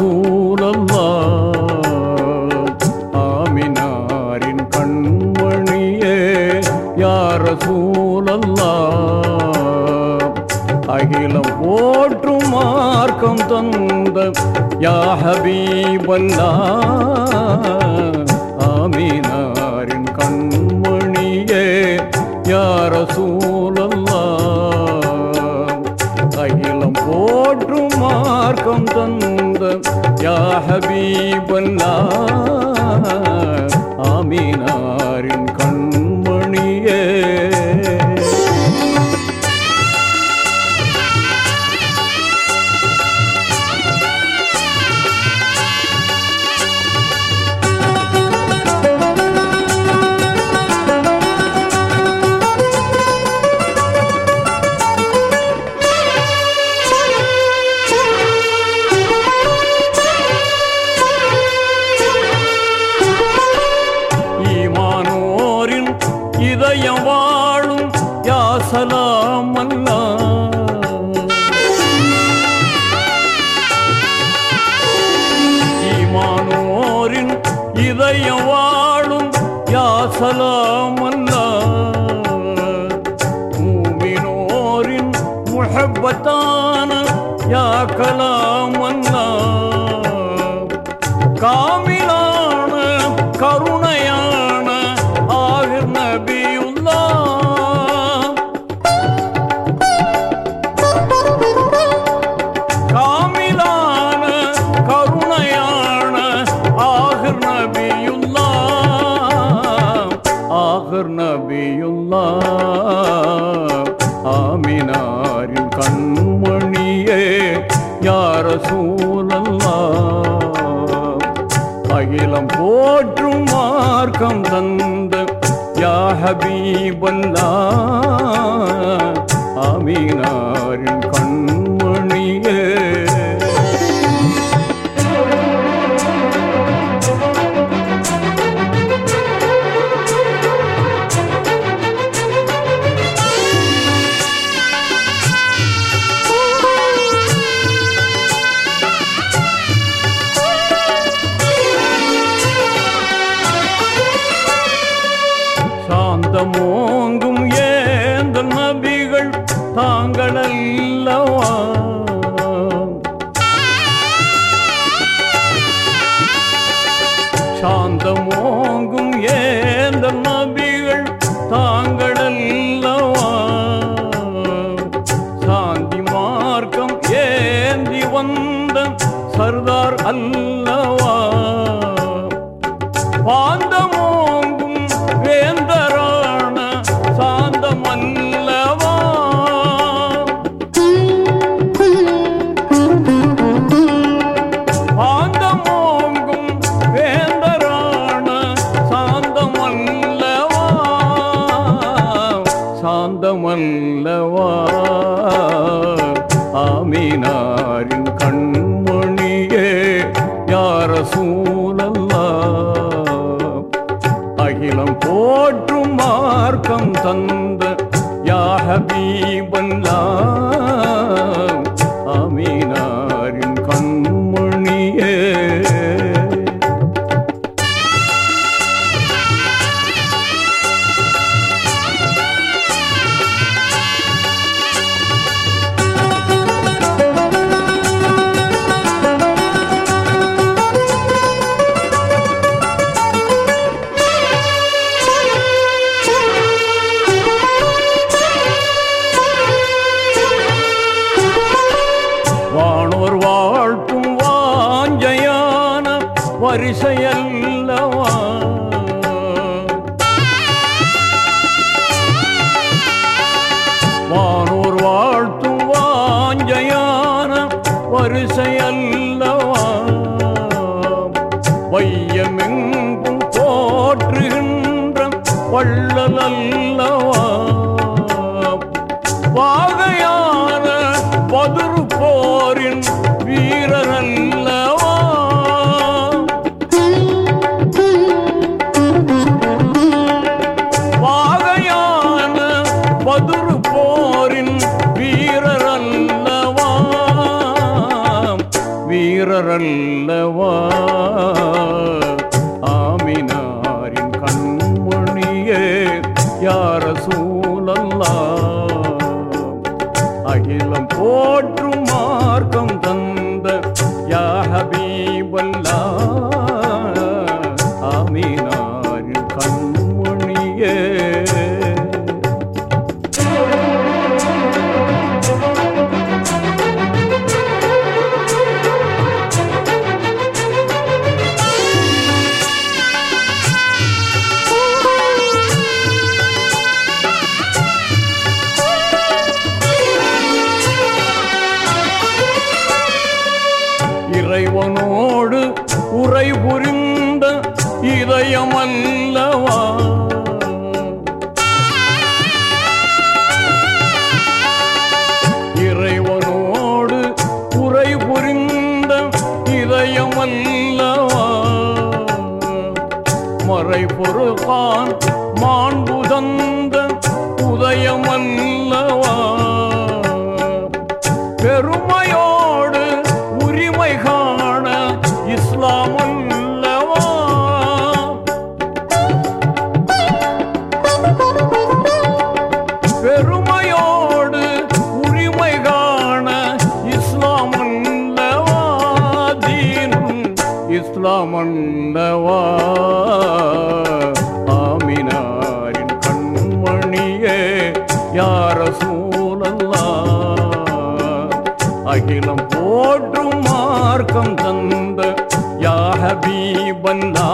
ரசூலல்லா ஆமினாரின் கண்மணியே யார் ரசூலல்லா அகிலம் போற்றும் மார்க்கம் தந்த யா ஹபீபல்லா. ஆமினாரின் கண்மணியே யார் ரசூலல்லா அகிலம் போற்றும் மார்க்கம் தந்த யா ஹபீபல்லா ஆமீனாரின் கண்மணியே யா ரசூலல்லா அகிலம் போற்றும் மார்க்கம் தந்த யா ஹபீபல்லா. ஆமீனா. தாங்கள் அல்லவா சாந்தமோங்கும் ஏந்த நபிகள் தாங்கள் அல்லவா சாந்தி மார்க்கம் ஏந்தி வந்த சர்தார் அல்ல சாந்தம் அல்லவா? ஆமீனாரின் கண்மொழியே யார சூழல்லா? அகிலம் போற்றும் மார்க்கம் தந்த யா வரிசையல்லவா வானோர் வாழ்த்தும் வாஞ்சையான வரிசையல்லவா வையமெங்கும் போற்றுகின்ற வள்ளலல்லவா? வாகையான பதுரு போரின் வீரரல்ல அல்லவா ஆமினாரின் கண்மொழியே யார சூழல்லா? அகிலம் போற்றும் மார்க்கம் தந்த யாஹபீவல்லா ஆமினாரின் கண்மொழியே இதயமல்லவா இறைவனோடு உரை புரிந்த இதயம் அல்லவா மறை பொறுப்பான் மாண்புதந்த உதயம் அல்லவா ஆமினாரின் கண்மணியே யார சூழல்லா? அகிலம் போற்றும் மார்க்கம் தந்த யா ஹபீபல்லா